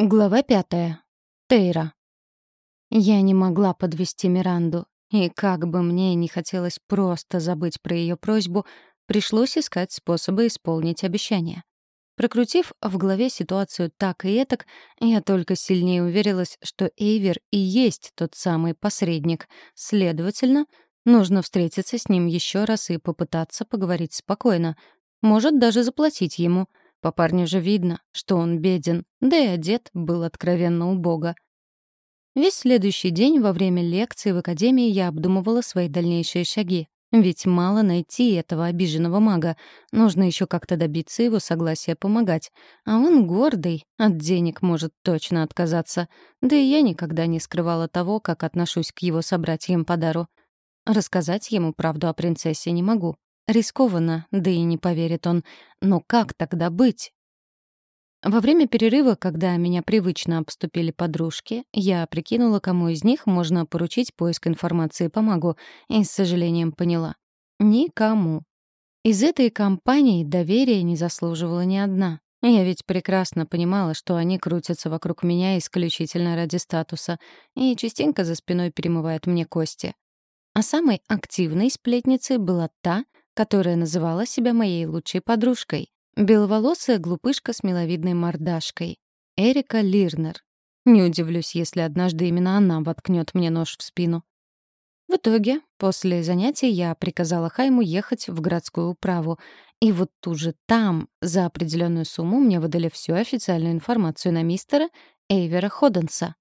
Глава пятая. Тейра. Я не могла подвести Миранду, и как бы мне не хотелось просто забыть про ее просьбу, пришлось искать способы исполнить обещание. Прокрутив в голове ситуацию так и этак, я только сильнее уверилась, что Эйвер и есть тот самый посредник. Следовательно, нужно встретиться с ним еще раз и попытаться поговорить спокойно. Может, даже заплатить ему — по парню же видно, что он беден, да и одет был откровенно убого. Весь следующий день во время лекции в академии я обдумывала свои дальнейшие шаги. Ведь мало найти этого обиженного мага. Нужно еще как-то добиться его согласия помогать. А он гордый, от денег может точно отказаться. Да и я никогда не скрывала того, как отношусь к его собратьям по дару. Рассказать ему правду о принцессе не могу. Рискованно, да и не поверит он. Но как тогда быть? Во время перерыва, когда меня привычно обступили подружки, я прикинула, кому из них можно поручить поиск информации по магу, и с сожалением поняла. Никому. Из этой компании доверия не заслуживала ни одна. Я ведь прекрасно понимала, что они крутятся вокруг меня исключительно ради статуса и частенько за спиной перемывают мне кости. А самой активной сплетницей была та, которая называла себя моей лучшей подружкой. Беловолосая глупышка с миловидной мордашкой. Эрика Лирнер. Не удивлюсь, если однажды именно она воткнет мне нож в спину. В итоге, после занятий я приказала Хайму ехать в городскую управу. И вот тут же там, за определенную сумму, мне выдали всю официальную информацию на мистера Эйвера Ходенса.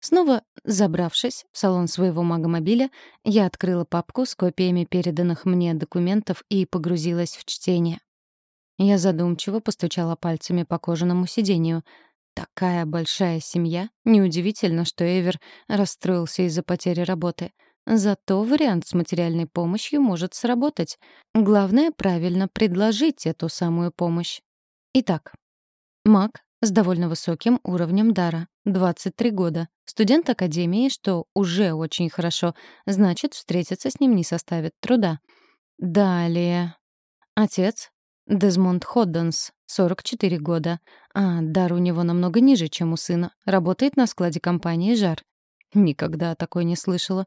Снова забравшись в салон своего магомобиля, я открыла папку с копиями переданных мне документов и погрузилась в чтение. Я задумчиво постучала пальцами по кожаному сиденью. Такая большая семья. Неудивительно, что Эвер расстроился из-за потери работы. Зато вариант с материальной помощью может сработать. Главное — правильно предложить эту самую помощь. Итак, маг с довольно высоким уровнем дара, 23 года, студент академии, что уже очень хорошо, значит, встретиться с ним не составит труда. Далее. Отец Дезмонд Ходденс, 44 года, а дар у него намного ниже, чем у сына. Работает на складе компании «Жар». Никогда такой не слышала.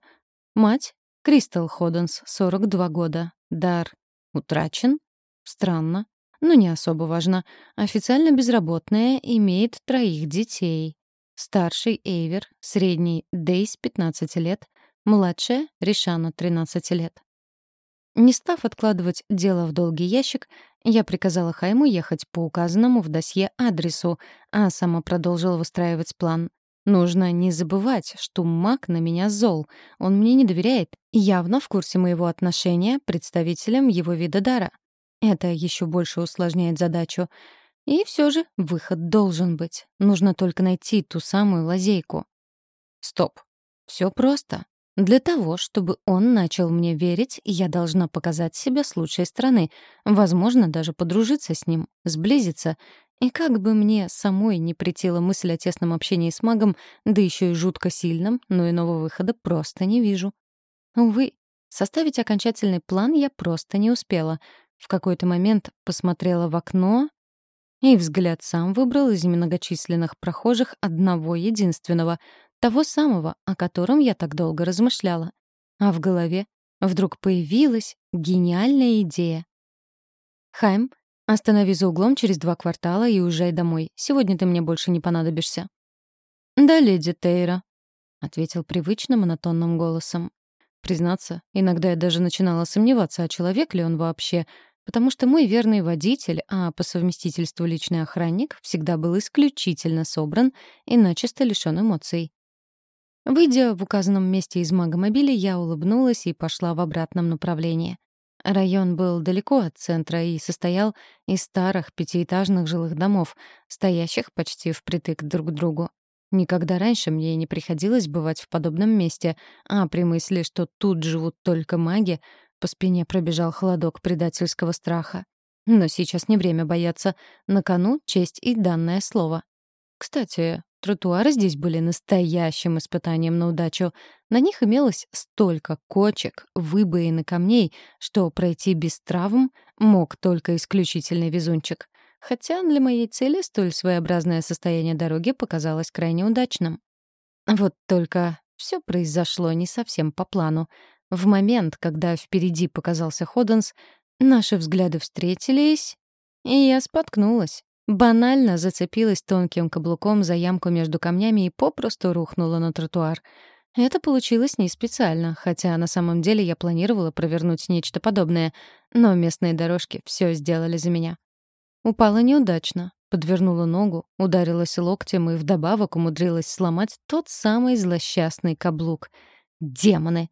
Мать — Кристал Ходденс, 42 года. Дар утрачен? Странно но не особо важно. Официально безработная, имеет троих детей. Старший — Эйвер, средний — Дейс, 15 лет, младшая — Ришана, 13 лет. Не став откладывать дело в долгий ящик, я приказала Хайму ехать по указанному в досье адресу, а сама продолжила выстраивать план. Нужно не забывать, что маг на меня зол. Он мне не доверяет, явно в курсе моего отношения представителям его вида дара. Это еще больше усложняет задачу. И все же выход должен быть. Нужно только найти ту самую лазейку. Стоп. Все просто. Для того, чтобы он начал мне верить, я должна показать себя с лучшей стороны, возможно, даже подружиться с ним, сблизиться. И как бы мне самой не претела мысль о тесном общении с магом, да еще и жутко сильном, но иного выхода просто не вижу. Увы, составить окончательный план я просто не успела — в какой-то момент посмотрела в окно, и взгляд сам выбрал из многочисленных прохожих одного единственного, того самого, о котором я так долго размышляла. А в голове вдруг появилась гениальная идея. «Хайм, останови за углом через два квартала и уезжай домой. Сегодня ты мне больше не понадобишься». «Да, леди Тейра», — ответил привычно монотонным голосом. Признаться, иногда я даже начинала сомневаться, а человек ли он вообще, потому что мой верный водитель, а по совместительству личный охранник, всегда был исключительно собран и начисто лишён эмоций. Выйдя в указанном месте из магомобиля, я улыбнулась и пошла в обратном направлении. Район был далеко от центра и состоял из старых пятиэтажных жилых домов, стоящих почти впритык друг к другу. Никогда раньше мне не приходилось бывать в подобном месте, а при мысли, что тут живут только маги, по спине пробежал холодок предательского страха. Но сейчас не время бояться. На кону честь и данное слово. Кстати, тротуары здесь были настоящим испытанием на удачу. На них имелось столько кочек, выбоин и камней, что пройти без травм мог только исключительный везунчик. хотя для моей цели столь своеобразное состояние дороги показалось крайне удачным. Вот только все произошло не совсем по плану. В момент, когда впереди показался Ходенс, наши взгляды встретились, и я споткнулась. Банально зацепилась тонким каблуком за ямку между камнями и попросту рухнула на тротуар. Это получилось не специально, хотя на самом деле я планировала провернуть нечто подобное, но местные дорожки все сделали за меня. Упала неудачно, подвернула ногу, ударилась локтем и вдобавок умудрилась сломать тот самый злосчастный каблук. Демоны!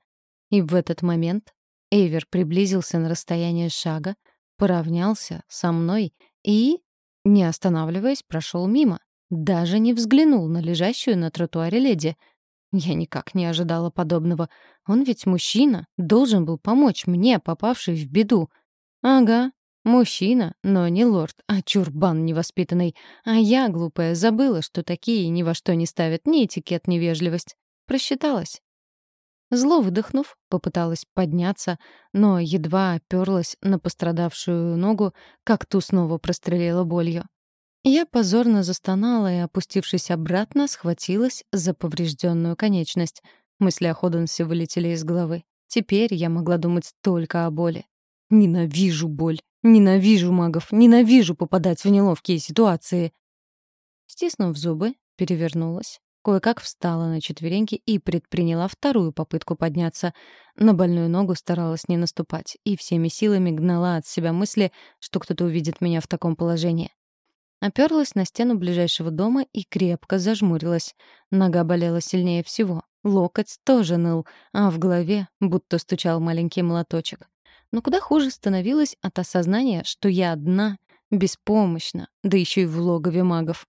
И в этот момент Эйвер приблизился на расстояние шага, поравнялся со мной и, не останавливаясь, прошел мимо. Даже не взглянул на лежащую на тротуаре леди. Я никак не ожидала подобного. Он ведь мужчина, должен был помочь мне, попавшей в беду. Ага, мужчина, но не лорд, а чурбан невоспитанный. А я, глупая, забыла, что такие ни во что не ставят ни этикет, ни вежливость. Просчиталась. Зло выдохнув, попыталась подняться, но едва оперлась на пострадавшую ногу, как ту снова прострелила болью. Я позорно застонала и, опустившись обратно, схватилась за поврежденную конечность. Мысли о Ходенсе вылетели из головы. Теперь я могла думать только о боли. Ненавижу боль. Ненавижу магов. Ненавижу попадать в неловкие ситуации. Стиснув зубы, перевернулась, Кое-как встала на четвереньки и предприняла вторую попытку подняться. На больную ногу старалась не наступать и всеми силами гнала от себя мысли, что кто-то увидит меня в таком положении. Оперлась на стену ближайшего дома и крепко зажмурилась. Нога болела сильнее всего. Локоть тоже ныл, а в голове будто стучал маленький молоточек. Но куда хуже становилось от осознания, что я одна, беспомощна, да еще и в логове магов.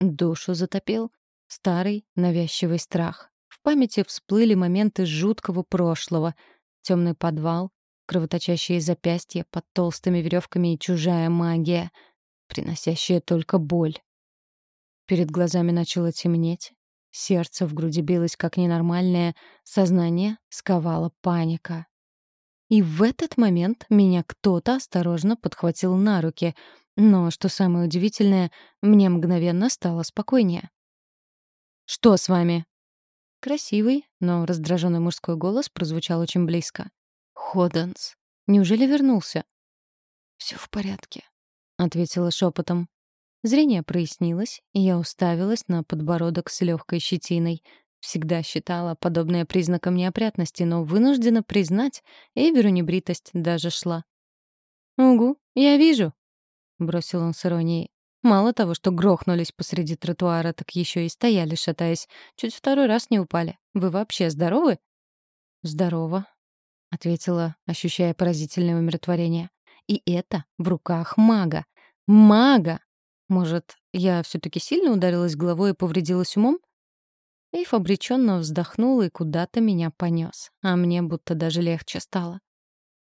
Душу затопил Старый, навязчивый страх. В памяти всплыли моменты жуткого прошлого. Темный подвал, кровоточащие запястья под толстыми веревками и чужая магия, приносящая только боль. Перед глазами начало темнеть. Сердце в груди билось как ненормальное, сознание сковала паника. И в этот момент меня кто-то осторожно подхватил на руки, но, что самое удивительное, мне мгновенно стало спокойнее. «Что с вами?» Красивый, но раздраженный мужской голос прозвучал очень близко. «Ходенс. Неужели вернулся?» «Все в порядке», — ответила шепотом. Зрение прояснилось, и я уставилась на подбородок с легкой щетиной. Всегда считала подобное признаком неопрятности, но вынуждена признать, Эйверу небритость даже шла. «Угу, я вижу», — бросил он с иронией. Мало того, что грохнулись посреди тротуара, так еще и стояли, шатаясь. Чуть второй раз не упали. Вы вообще здоровы? Здорово, ответила, ощущая поразительное умиротворение. И это в руках мага. Мага! Может, я все-таки сильно ударилась головой и повредилась умом? Эйф обреченно вздохнул и куда-то меня понес, а мне будто даже легче стало.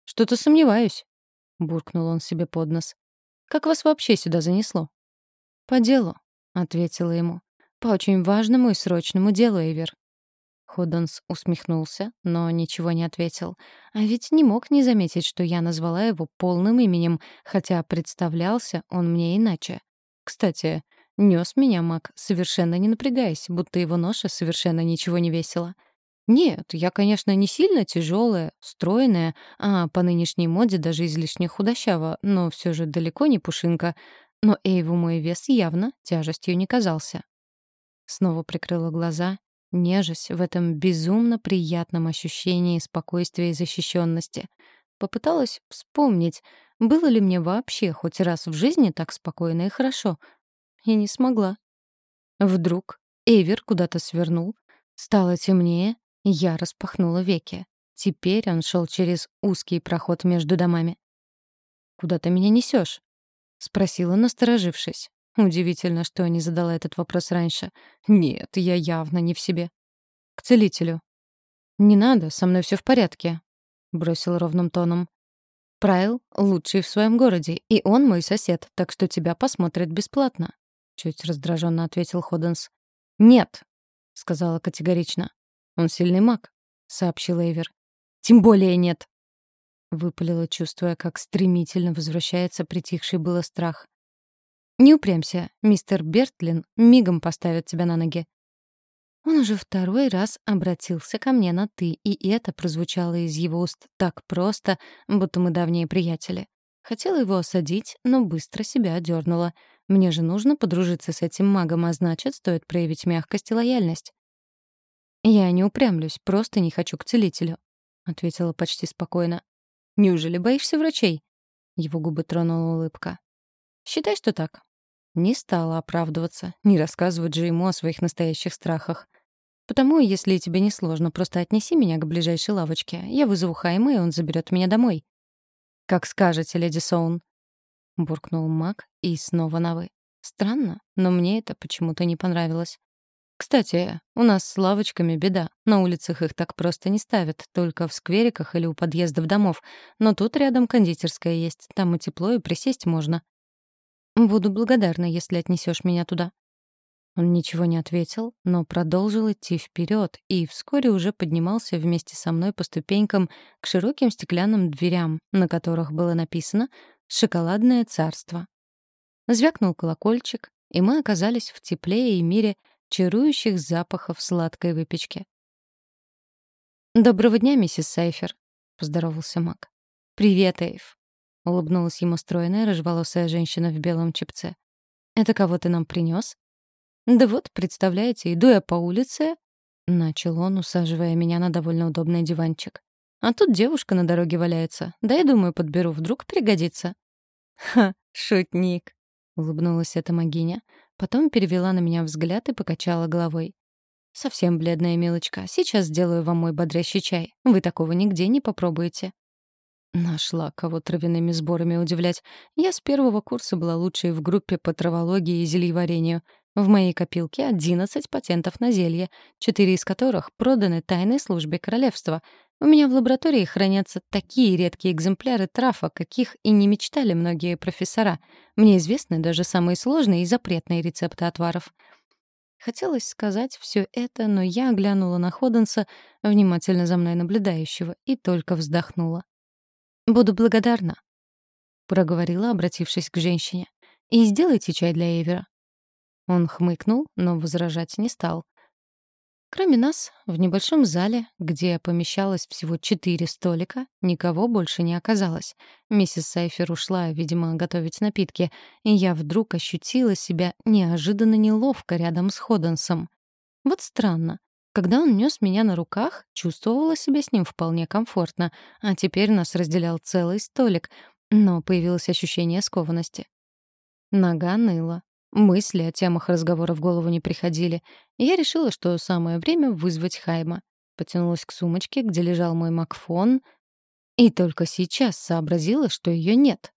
«Что-то сомневаюсь», — буркнул он себе под нос. «Как вас вообще сюда занесло?» «По делу», — ответила ему. «По очень важному и срочному делу, Эйвер». Ходденс усмехнулся, но ничего не ответил. А ведь не мог не заметить, что я назвала его полным именем, хотя представлялся он мне иначе. Кстати, нес меня маг, совершенно не напрягаясь, будто его ноша совершенно ничего не весила. Нет, я, конечно, не сильно тяжелая, стройная, а по нынешней моде даже излишне худощава, но все же далеко не пушинка. Но Эйву мой вес явно тяжестью не казался. Снова прикрыла глаза, нежась в этом безумно приятном ощущении спокойствия и защищенности. Попыталась вспомнить, было ли мне вообще хоть раз в жизни так спокойно и хорошо. И не смогла. Вдруг Эйвер куда-то свернул, стало темнее, я распахнула веки. Теперь он шел через узкий проход между домами. «Куда ты меня несешь? — спросила, насторожившись. Удивительно, что не задала этот вопрос раньше. Нет, я явно не в себе. К целителю. «Не надо, со мной все в порядке», — бросил ровным тоном. «Прайл лучший в своем городе, и он мой сосед, так что тебя посмотрят бесплатно», — чуть раздраженно ответил Ходенс. «Нет», — сказала категорично. «Он сильный маг», — сообщил Эйвер. «Тем более нет», — выпалила, чувствуя, как стремительно возвращается притихший было страх. «Не упрямься, мистер Бертлин мигом поставит тебя на ноги». Он уже второй раз обратился ко мне на «ты», и это прозвучало из его уст так просто, будто мы давние приятели. Хотела его осадить, но быстро себя одернула. Мне же нужно подружиться с этим магом, а значит, стоит проявить мягкость и лояльность. «Я не упрямлюсь, просто не хочу к целителю», — ответила почти спокойно. «Неужели боишься врачей?» Его губы тронула улыбка. «Считай, что так». Не стала оправдываться, не рассказывать же ему о своих настоящих страхах. Потому, если тебе не сложно, просто отнеси меня к ближайшей лавочке. Я вызову Хайма, и он заберет меня домой. «Как скажете, леди Соун», — буркнул маг и снова на «вы». Странно, но мне это почему-то не понравилось. Кстати, у нас с лавочками беда. На улицах их так просто не ставят, только в сквериках или у подъездов домов. Но тут рядом кондитерская есть, там и тепло, и присесть можно. Буду благодарна, если отнесешь меня туда. Он ничего не ответил, но продолжил идти вперед и вскоре уже поднимался вместе со мной по ступенькам к широким стеклянным дверям, на которых было написано «Шоколадное царство». Звякнул колокольчик, и мы оказались в тепле и мире чарующих запахов сладкой выпечки. «Доброго дня, миссис Сайфер», — поздоровался Мак. «Привет, Эйв», — улыбнулась ему стройная рыжеволосая женщина в белом чепце. «Это кого ты нам принес? «Да вот, представляете, иду я по улице», — начал он, усаживая меня на довольно удобный диванчик. «А тут девушка на дороге валяется. Да я думаю, подберу, вдруг пригодится». «Ха, шутник», — улыбнулась эта магиня. Потом перевела на меня взгляд и покачала головой. «Совсем бледная милочка. Сейчас сделаю вам мой бодрящий чай. Вы такого нигде не попробуете». Нашла кого травяными сборами удивлять. Я с первого курса была лучшей в группе по травологии и зельеварению. В моей копилке 11 патентов на зелье, четыре из которых проданы тайной службе королевства. У меня в лаборатории хранятся такие редкие экземпляры трав, о каких и не мечтали многие профессора. Мне известны даже самые сложные и запретные рецепты отваров. Хотелось сказать все это, но я оглянула на Ходенса, внимательно за мной наблюдающего, и только вздохнула. «Буду благодарна», — проговорила, обратившись к женщине. «И сделайте чай для Эвера». Он хмыкнул, но возражать не стал. Кроме нас, в небольшом зале, где помещалось всего четыре столика, никого больше не оказалось. Миссис Сайфер ушла, видимо, готовить напитки, и я вдруг ощутила себя неожиданно неловко рядом с Ходенсом. Вот странно. Когда он нес меня на руках, чувствовала себя с ним вполне комфортно, а теперь нас разделял целый столик, но появилось ощущение скованности. Нога ныла, Мысли о темах разговора в голову не приходили. я решила, что самое время вызвать Хайма. Потянулась к сумочке, где лежал мой макфон, и только сейчас сообразила, что ее нет.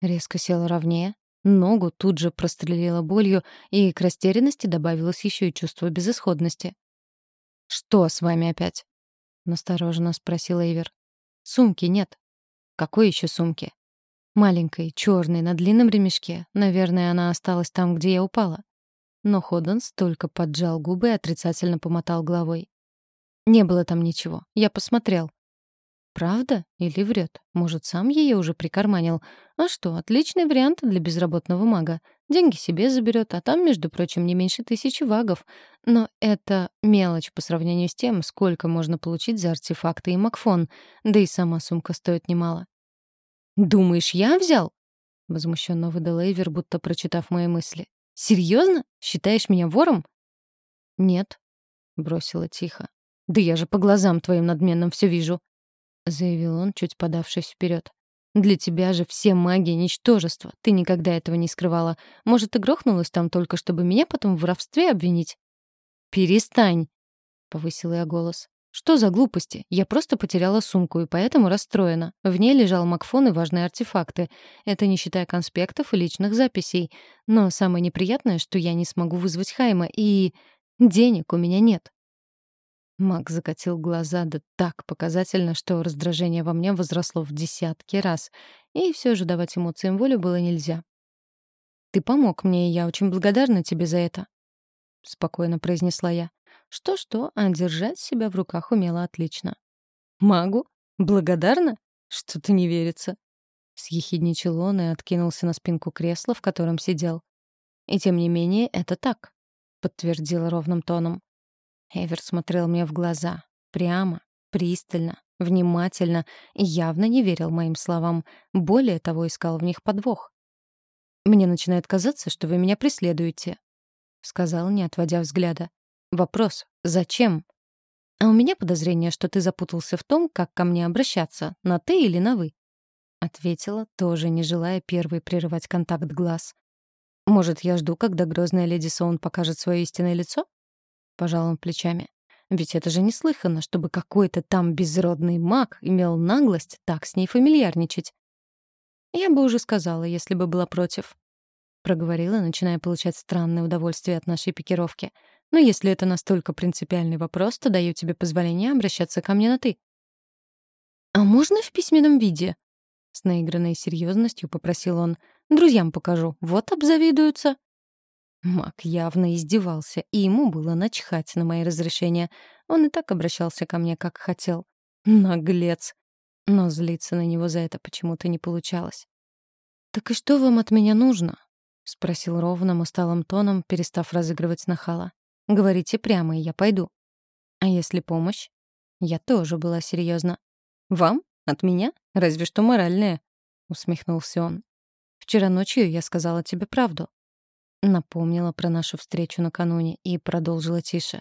Резко села ровнее, ногу тут же прострелила болью, и к растерянности добавилось еще и чувство безысходности. «Что с вами опять?» — настороженно спросила Эйвер. «Сумки нет». «Какой еще сумки?» Маленькой, черной, на длинном ремешке. Наверное, она осталась там, где я упала. Но Ходденс только поджал губы и отрицательно помотал головой. Не было там ничего. Я посмотрел. Правда? Или врет? Может, сам ее уже прикарманил? А что, отличный вариант для безработного мага. Деньги себе заберет, а там, между прочим, не меньше тысячи вагов. Но это мелочь по сравнению с тем, сколько можно получить за артефакты и макфон. Да и сама сумка стоит немало. «Думаешь, я взял?» — возмущенно выдал Эйвер, будто прочитав мои мысли. «Серьезно? Считаешь меня вором?» «Нет», — бросила тихо. «Да я же по глазам твоим надменным все вижу», — заявил он, чуть подавшись вперед. «Для тебя же все маги — ничтожество. Ты никогда этого не скрывала. Может, ты грохнулась там только, чтобы меня потом в воровстве обвинить?» «Перестань!» — повысил я голос. Что за глупости? Я просто потеряла сумку и поэтому расстроена. В ней лежал макфон и важные артефакты. Это не считая конспектов и личных записей. Но самое неприятное, что я не смогу вызвать Хайма, и... денег у меня нет. Мак закатил глаза, да так показательно, что раздражение во мне возросло в десятки раз. И все же давать эмоциям волю было нельзя. «Ты помог мне, и я очень благодарна тебе за это», — спокойно произнесла я. Что-что, а держать себя в руках умела отлично. «Магу? Благодарна? Что-то не верится». Съехидничал он и откинулся на спинку кресла, в котором сидел. И тем не менее это так», — подтвердила ровным тоном. Эвер смотрел мне в глаза. Прямо, пристально, внимательно и явно не верил моим словам. Более того, искал в них подвох. «Мне начинает казаться, что вы меня преследуете», — сказал, не отводя взгляда. «Вопрос. Зачем?» «А у меня подозрение, что ты запутался в том, как ко мне обращаться, на «ты» или на «вы». Ответила, тоже не желая первой прерывать контакт глаз. «Может, я жду, когда грозная леди Соун покажет свое истинное лицо?» Пожал он плечами. Ведь это же неслыханно, чтобы какой-то там безродный маг имел наглость так с ней фамильярничать. Я бы уже сказала, если бы была против. Проговорила, начиная получать странное удовольствие от нашей пикировки. Но если это настолько принципиальный вопрос, то даю тебе позволение обращаться ко мне на «ты». «А можно в письменном виде?» С наигранной серьезностью попросил он. «Друзьям покажу. Вот обзавидуются». Мак явно издевался, и ему было начхать на мои разрешения. Он и так обращался ко мне, как хотел. Наглец. Но злиться на него за это почему-то не получалось. «Так и что вам от меня нужно?» — спросил ровным, усталым тоном, перестав разыгрывать нахала. «Говорите прямо, и я пойду». «А если помощь?» Я тоже была серьезна. «Вам? От меня? Разве что моральная», — усмехнулся он. «Вчера ночью я сказала тебе правду. Напомнила про нашу встречу накануне и продолжила тише.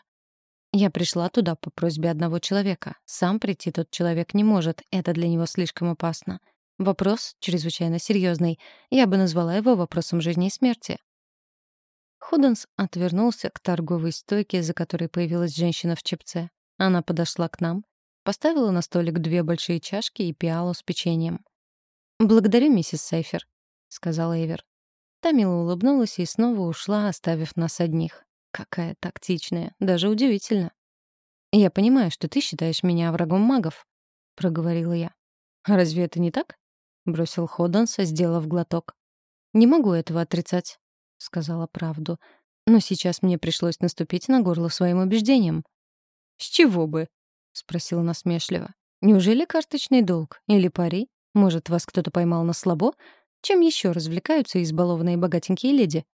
Я пришла туда по просьбе одного человека. Сам прийти тот человек не может, это для него слишком опасно. Вопрос чрезвычайно серьезный. Я бы назвала его вопросом жизни и смерти. Худенс отвернулся к торговой стойке, за которой появилась женщина в чепце. Она подошла к нам, поставила на столик две большие чашки и пиалу с печеньем. «Благодарю, миссис Сейфер», — сказала Эвер. Та мило улыбнулась и снова ушла, оставив нас одних. Какая тактичная, даже удивительно. «Я понимаю, что ты считаешь меня врагом магов», — проговорила я. «Разве это не так?» — бросил Ходданс, сделав глоток. «Не могу этого отрицать», — сказала правду. «Но сейчас мне пришлось наступить на горло своим убеждением». «С чего бы?» — спросил насмешливо. «Неужели карточный долг? Или пари? Может, вас кто-то поймал на слабо? Чем еще развлекаются избалованные богатенькие леди?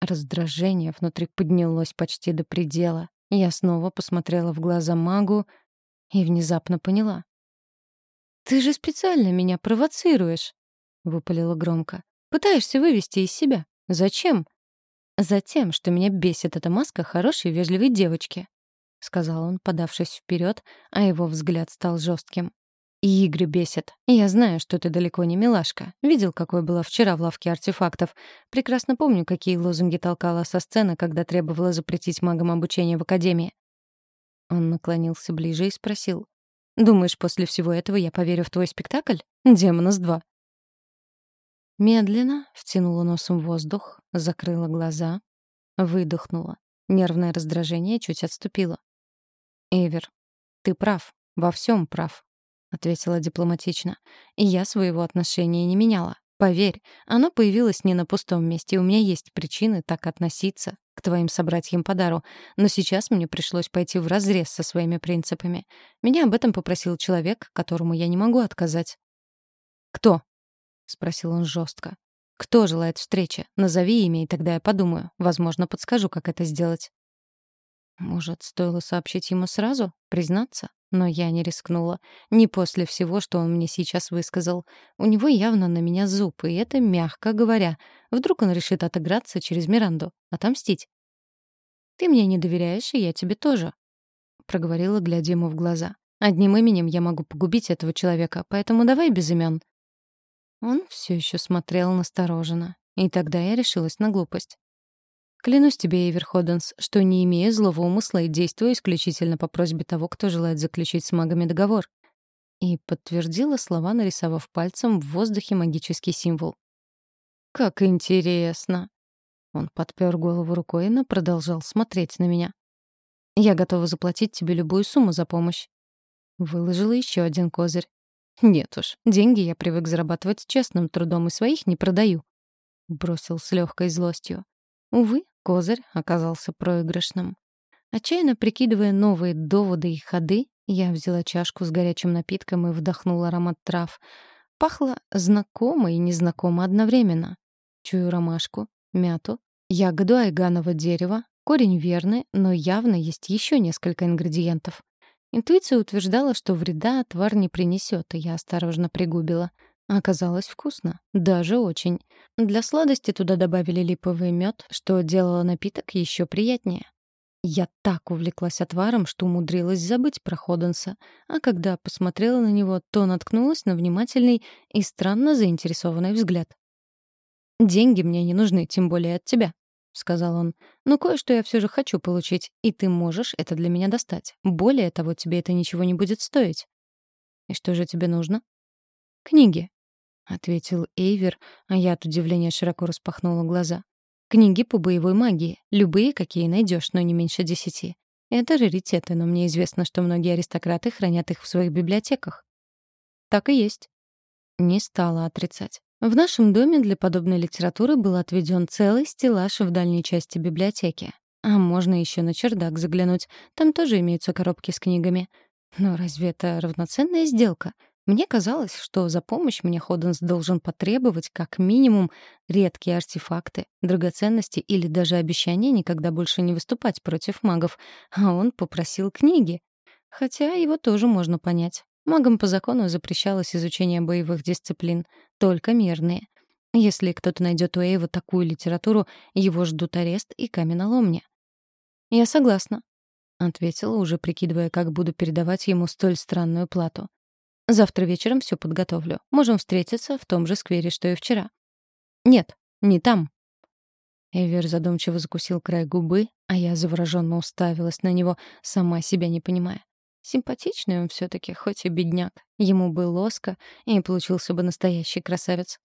Раздражение внутри поднялось почти до предела. Я снова посмотрела в глаза магу и внезапно поняла. «Ты же специально меня провоцируешь», — выпалила громко. «Пытаешься вывести из себя. Зачем?» «Затем, что меня бесит эта маска хорошей, вежливой девочки», — сказал он, подавшись вперед, а его взгляд стал жестким. И игры бесят. Я знаю, что ты далеко не милашка. Видел, какой была вчера в лавке артефактов. Прекрасно помню, какие лозунги толкала со сцены, когда требовала запретить магам обучение в академии. Он наклонился ближе и спросил. «Думаешь, после всего этого я поверю в твой спектакль? Демонос 2?» Медленно втянула носом воздух, закрыла глаза, выдохнула. Нервное раздражение чуть отступило. «Эвер, ты прав, во всем прав. — ответила дипломатично. «И я своего отношения не меняла. Поверь, оно появилось не на пустом месте, и у меня есть причины так относиться к твоим собратьям по дару. Но сейчас мне пришлось пойти вразрез со своими принципами. Меня об этом попросил человек, которому я не могу отказать». «Кто?» — спросил он жестко. «Кто желает встречи? Назови имя, и тогда я подумаю. Возможно, подскажу, как это сделать». Может, стоило сообщить ему сразу? Признаться? Но я не рискнула. Не после всего, что он мне сейчас высказал. У него явно на меня зуб, и это мягко говоря. Вдруг он решит отыграться через Миранду, отомстить. «Ты мне не доверяешь, и я тебе тоже», — проговорила, глядя ему в глаза. «Одним именем я могу погубить этого человека, поэтому давай без имен». Он все еще смотрел настороженно, и тогда я решилась на глупость. Клянусь тебе, Эйвер Ходенс, что не имею злого умысла и действую исключительно по просьбе того, кто желает заключить с магами договор. И подтвердила слова, нарисовав пальцем в воздухе магический символ. «Как интересно!» Он подпер голову рукой, но продолжал смотреть на меня. «Я готова заплатить тебе любую сумму за помощь». Выложила еще один козырь. «Нет уж, деньги я привык зарабатывать честным трудом и своих не продаю», — бросил с легкой злостью. Увы, Козырь оказался проигрышным. Отчаянно прикидывая новые доводы и ходы, я взяла чашку с горячим напитком и вдохнула аромат трав. Пахло знакомо и незнакомо одновременно. Чую ромашку, мяту, Ягоду айганового дерева, корень верны, но явно есть еще несколько ингредиентов. Интуиция утверждала, что вреда отвар не принесет, и я осторожно пригубила. Оказалось вкусно, даже очень. Для сладости туда добавили липовый мед, что делало напиток еще приятнее. Я так увлеклась отваром, что умудрилась забыть про Ходенса, а когда посмотрела на него, то наткнулась на внимательный и странно заинтересованный взгляд. «Деньги мне не нужны, тем более от тебя», — сказал он. «Но кое-что я все же хочу получить, и ты можешь это для меня достать. Более того, тебе это ничего не будет стоить». «И что же тебе нужно?» «Книги», — ответил Эйвер, а я от удивления широко распахнула глаза. Книги по боевой магии, любые, какие найдешь, но не меньше десяти. Это раритеты, но мне известно, что многие аристократы хранят их в своих библиотеках. Так и есть. Не стала отрицать. В нашем доме для подобной литературы был отведен целый стеллаж в дальней части библиотеки. А можно еще на чердак заглянуть. Там тоже имеются коробки с книгами. Но разве это равноценная сделка? Мне казалось, что за помощь мне Ходенс должен потребовать как минимум редкие артефакты, драгоценности или даже обещание никогда больше не выступать против магов, а он попросил книги. Хотя его тоже можно понять. Магам по закону запрещалось изучение боевых дисциплин, только мирные. Если кто-то найдет у Эйва такую литературу, его ждут арест и каменоломня. «Я согласна», — ответила, уже прикидывая, как буду передавать ему столь странную плату. Завтра вечером все подготовлю. Можем встретиться в том же сквере, что и вчера. Нет, не там. Эвер задумчиво закусил край губы, а я завороженно уставилась на него, сама себя не понимая. Симпатичный он все таки хоть и бедняк. Ему бы лоска, и получился бы настоящий красавец.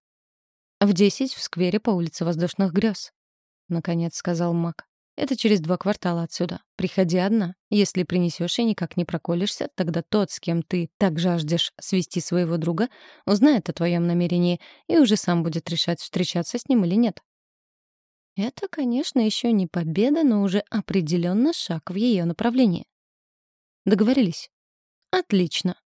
«В десять в сквере по улице Воздушных грез», — наконец сказал Мак. Это через два квартала отсюда. Приходи одна. Если принесешь и никак не проколешься, тогда тот, с кем ты так жаждешь свести своего друга, узнает о твоем намерении и уже сам будет решать, встречаться с ним или нет. Это, конечно, еще не победа, но уже определенно шаг в ее направлении. Договорились? Отлично.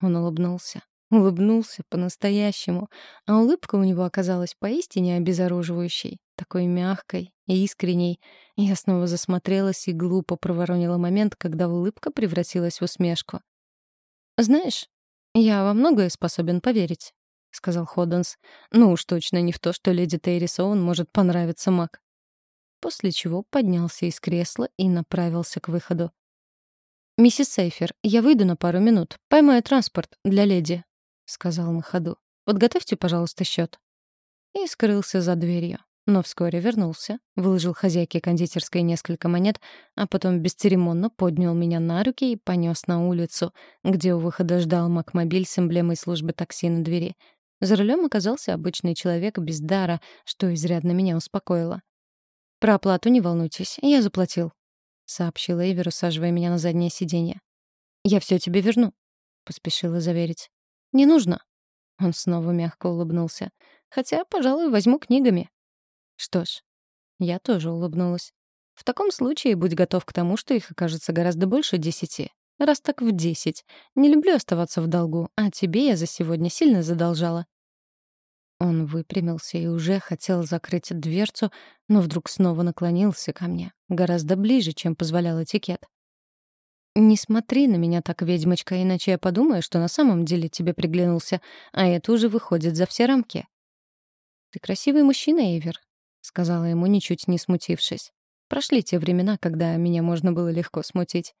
Он улыбнулся. Улыбнулся по-настоящему, а улыбка у него оказалась поистине обезоруживающей, такой мягкой и искренней. Я снова засмотрелась и глупо проворонила момент, когда улыбка превратилась в усмешку. «Знаешь, я во многое способен поверить», — сказал Ходденс. «Ну уж точно не в то, что леди Тейри Соун может понравиться маг». После чего поднялся из кресла и направился к выходу. «Миссис Сейфер, я выйду на пару минут. Поймаю транспорт для леди», — сказал на ходу. «Подготовьте, пожалуйста, счет». И скрылся за дверью. Но вскоре вернулся, выложил хозяйке кондитерской несколько монет, а потом бесцеремонно поднял меня на руки и понес на улицу, где у выхода ждал Макмобиль с эмблемой службы такси на двери. За рулем оказался обычный человек без дара, что изрядно меня успокоило. «Про оплату не волнуйтесь, я заплатил», — сообщила Эйвер, усаживая меня на заднее сиденье. «Я все тебе верну», — поспешила заверить. «Не нужно». Он снова мягко улыбнулся. «Хотя, пожалуй, возьму книгами». Что ж, я тоже улыбнулась. В таком случае будь готов к тому, что их окажется гораздо больше десяти. Раз так в десять. Не люблю оставаться в долгу, а тебе я за сегодня сильно задолжала. Он выпрямился и уже хотел закрыть дверцу, но вдруг снова наклонился ко мне, гораздо ближе, чем позволял этикет. «Не смотри на меня так, ведьмочка, иначе я подумаю, что на самом деле тебе приглянулся, а это уже выходит за все рамки». «Ты красивый мужчина, Эйвер», — сказала ему, ничуть не смутившись. «Прошли те времена, когда меня можно было легко смутить.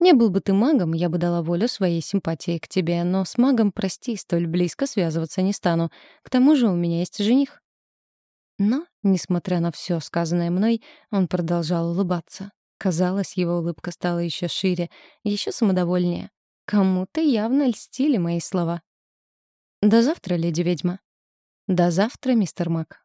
Не был бы ты магом, я бы дала волю своей симпатии к тебе, но с магом, прости, столь близко связываться не стану. К тому же у меня есть жених». Но, несмотря на все сказанное мной, он продолжал улыбаться. Казалось, его улыбка стала еще шире, еще самодовольнее. Кому-то явно льстили мои слова. «До завтра, леди ведьма». «До завтра, мистер Мак».